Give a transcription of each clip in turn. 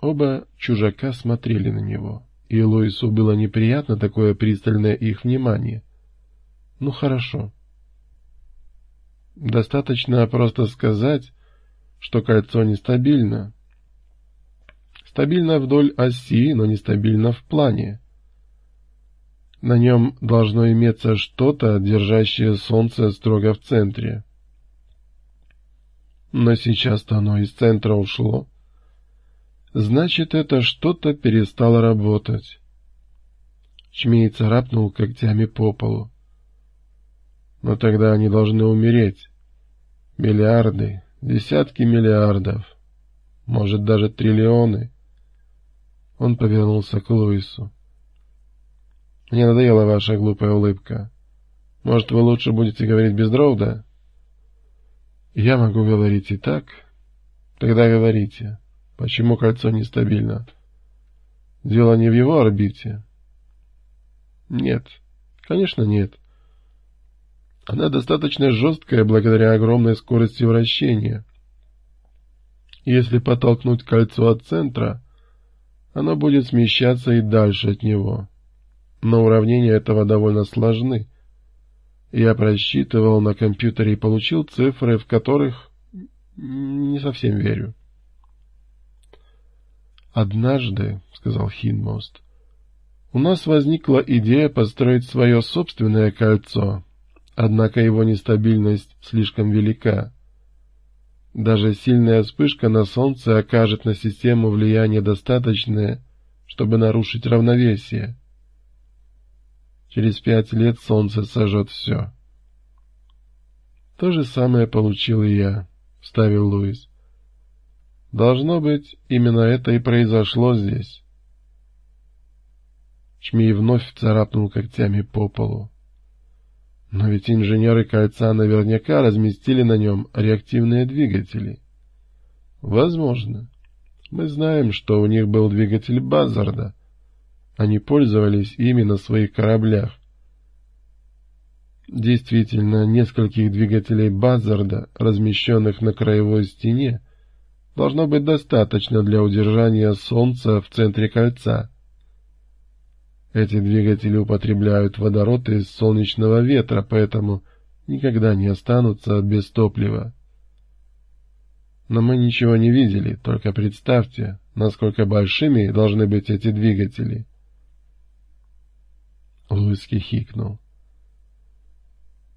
Оба чужака смотрели на него, и Луису было неприятно такое пристальное их внимание. Ну хорошо. Достаточно просто сказать, что кольцо нестабильно. Стабильно вдоль оси, но нестабильно в плане. На нем должно иметься что-то, держащее Солнце строго в центре. Но сейчас-то оно из центра ушло. Значит, это что-то перестало работать. Чмей царапнул когтями по полу. Но тогда они должны умереть. Миллиарды, десятки миллиардов, может, даже триллионы. Он повернулся к Луису. Мне надоела ваша глупая улыбка. Может, вы лучше будете говорить без дров, да? Я могу говорить и так. Тогда говорите. Почему кольцо нестабильно? Дело не в его орбите. Нет. Конечно, нет. Она достаточно жесткая благодаря огромной скорости вращения. Если подтолкнуть кольцо от центра, оно будет смещаться и дальше от него. Но уравнения этого довольно сложны. Я просчитывал на компьютере и получил цифры, в которых не совсем верю. «Однажды, — сказал Хинмост, — у нас возникла идея построить свое собственное кольцо, однако его нестабильность слишком велика. Даже сильная вспышка на Солнце окажет на систему влияние достаточное, чтобы нарушить равновесие. Через пять лет Солнце сожжет все. То же самое получил и я, — вставил Луис. Должно быть, именно это и произошло здесь. Чмей вновь царапнул когтями по полу. Но ведь инженеры кольца наверняка разместили на нем реактивные двигатели. Возможно. Мы знаем, что у них был двигатель Базарда. Они пользовались ими на своих кораблях. Действительно, нескольких двигателей Базарда, размещенных на краевой стене, должно быть достаточно для удержания Солнца в центре кольца. Эти двигатели употребляют водород из солнечного ветра, поэтому никогда не останутся без топлива. Но мы ничего не видели, только представьте, насколько большими должны быть эти двигатели. Луис хихикнул.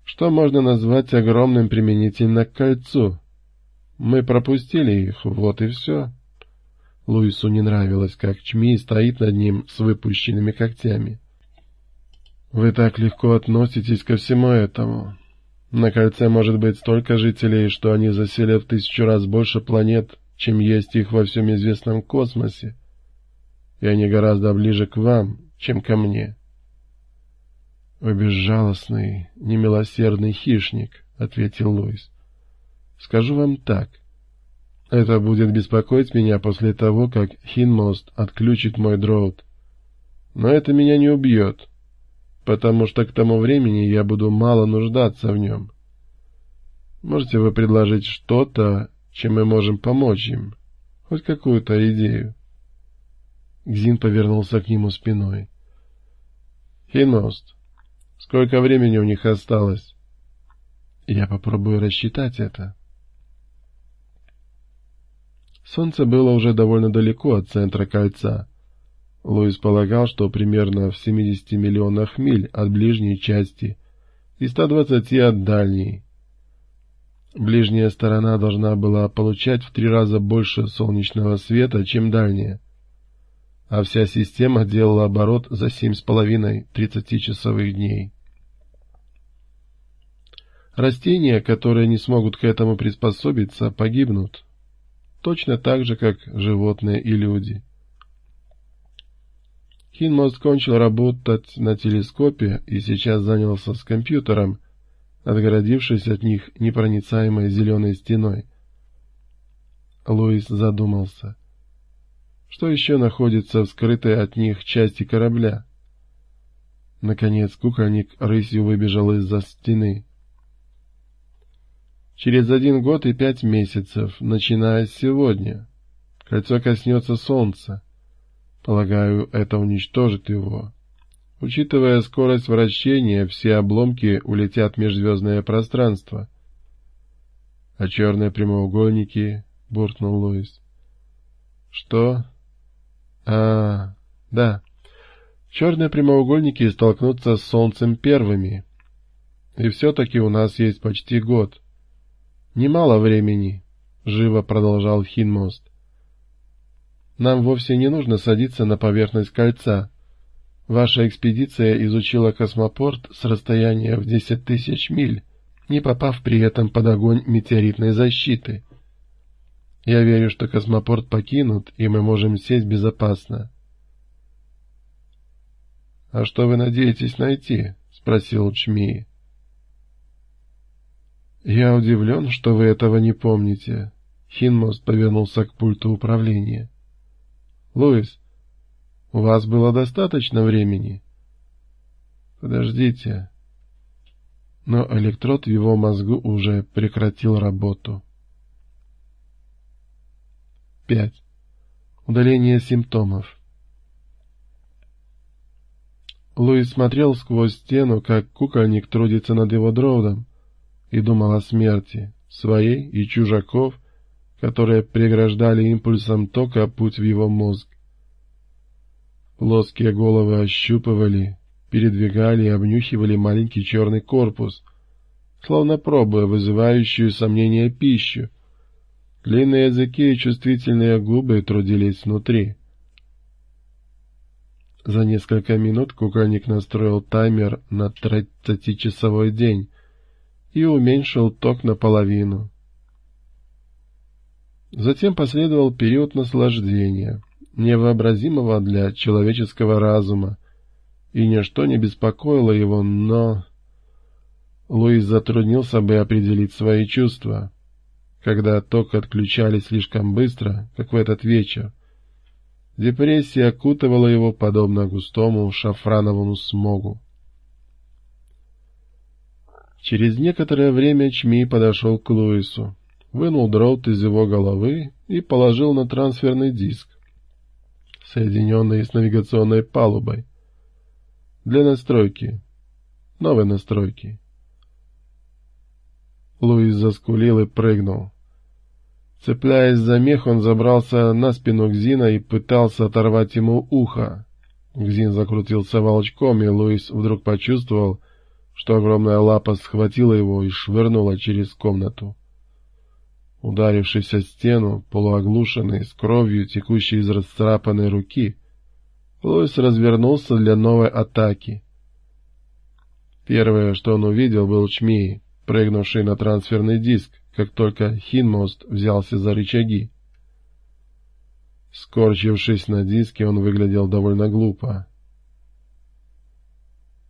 Что можно назвать огромным применительно к кольцу? Мы пропустили их, вот и все. Луису не нравилось, как Чми стоит над ним с выпущенными когтями. «Вы так легко относитесь ко всему этому. На кольце может быть столько жителей, что они засели в тысячу раз больше планет, чем есть их во всем известном космосе, и они гораздо ближе к вам, чем ко мне». «Вы безжалостный, немилосердный хищник», — ответил Луис. «Скажу вам так. Это будет беспокоить меня после того, как Хинмост отключит мой дроут. Но это меня не убьет, потому что к тому времени я буду мало нуждаться в нем. Можете вы предложить что-то, чем мы можем помочь им? Хоть какую-то идею?» Гзин повернулся к нему спиной. «Хинмост, сколько времени у них осталось?» «Я попробую рассчитать это». Солнце было уже довольно далеко от центра кольца. Луис полагал, что примерно в 70 миллионах миль от ближней части и 120 от дальней. Ближняя сторона должна была получать в три раза больше солнечного света, чем дальняя, а вся система делала оборот за 7,5 30-часовых дней. Растения, которые не смогут к этому приспособиться, погибнут точно так же, как животные и люди. Хинмост кончил работать на телескопе и сейчас занялся с компьютером, отгородившись от них непроницаемой зеленой стеной. Луис задумался. Что еще находится в скрытой от них части корабля? Наконец кукольник рысью выбежал из-за стены. Через один год и пять месяцев, начиная с сегодня. Кольцо коснется Солнца. Полагаю, это уничтожит его. Учитывая скорость вращения, все обломки улетят в межзвездное пространство. — А черные прямоугольники? — буркнул Луис. — Что? — А, да. Черные прямоугольники столкнутся с Солнцем первыми. И все-таки у нас есть почти год. Немало времени, — живо продолжал Хинмост. Нам вовсе не нужно садиться на поверхность кольца. Ваша экспедиция изучила космопорт с расстояния в десять тысяч миль, не попав при этом под огонь метеоритной защиты. Я верю, что космопорт покинут, и мы можем сесть безопасно. — А что вы надеетесь найти? — спросил Чми. — Я удивлен, что вы этого не помните. Хинмост повернулся к пульту управления. — Луис, у вас было достаточно времени? Подождите. Но электрод в его мозгу уже прекратил работу. 5. Удаление симптомов. Луис смотрел сквозь стену, как кукольник трудится над его дроудом, и думал о смерти, своей и чужаков, которые преграждали импульсом тока путь в его мозг. Плоские головы ощупывали, передвигали и обнюхивали маленький черный корпус, словно пробуя вызывающую сомнения пищу. Длинные языки и чувствительные губы трудились внутри. За несколько минут кукольник настроил таймер на тридцатичасовой день и уменьшил ток наполовину. Затем последовал период наслаждения — невообразимого для человеческого разума, и ничто не беспокоило его, но... Луис затруднился бы определить свои чувства, когда ток отключали слишком быстро, как в этот вечер. Депрессия окутывала его подобно густому шафрановому смогу. Через некоторое время Чми подошел к Луису, вынул дрот из его головы и положил на трансферный диск соединенные с навигационной палубой. Для настройки. Новой настройки. Луис заскулил и прыгнул. Цепляясь за мех, он забрался на спину Гзина и пытался оторвать ему ухо. Гзин закрутился волчком, и Луис вдруг почувствовал, что огромная лапа схватила его и швырнула через комнату. Ударившись о стену, полуоглушенный, с кровью, текущей из расцарапанной руки, Луис развернулся для новой атаки. Первое, что он увидел, был Чмей, прыгнувший на трансферный диск, как только Хинмост взялся за рычаги. Скорчившись на диске, он выглядел довольно глупо.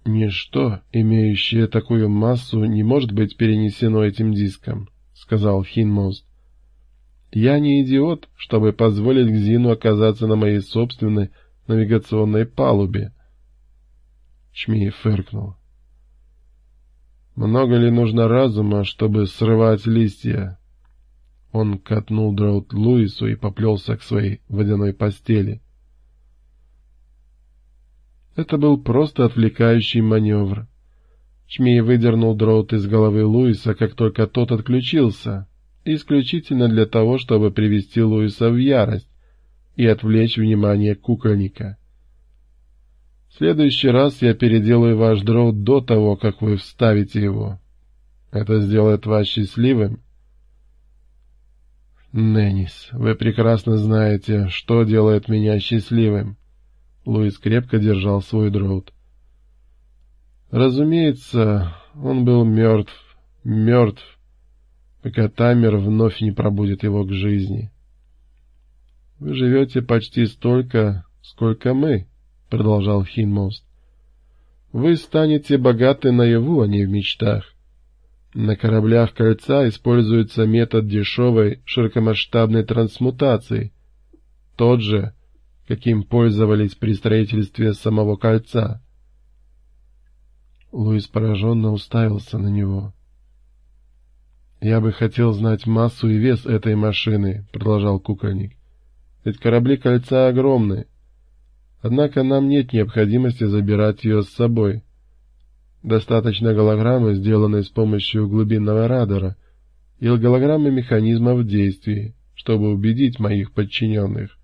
«Ничто, имеющее такую массу, не может быть перенесено этим диском», сказал Хинмост. «Я не идиот, чтобы позволить Гзину оказаться на моей собственной навигационной палубе». Чми фыркнул. «Много ли нужно разума, чтобы срывать листья?» Он катнул дроут Луису и поплелся к своей водяной постели. Это был просто отвлекающий маневр. Чмей выдернул дроут из головы Луиса, как только тот отключился, исключительно для того, чтобы привести Луиса в ярость и отвлечь внимание кукольника. В следующий раз я переделаю ваш дроут до того, как вы вставите его. Это сделает вас счастливым. Неннис, вы прекрасно знаете, что делает меня счастливым. Луис крепко держал свой дроут. Разумеется, он был мертв, мертв, пока таймер вновь не пробудет его к жизни. «Вы живете почти столько, сколько мы», — продолжал Хинмост. «Вы станете богаты наяву, а не в мечтах. На кораблях кольца используется метод дешевой широкомасштабной трансмутации, тот же, каким пользовались при строительстве самого кольца. Луис пораженно уставился на него. «Я бы хотел знать массу и вес этой машины», — продолжал кукольник. ведь корабли кольца огромны. Однако нам нет необходимости забирать ее с собой. Достаточно голограммы, сделанной с помощью глубинного радара, и голограммы механизма в действии, чтобы убедить моих подчиненных,